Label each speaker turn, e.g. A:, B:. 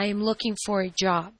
A: I am looking for a job.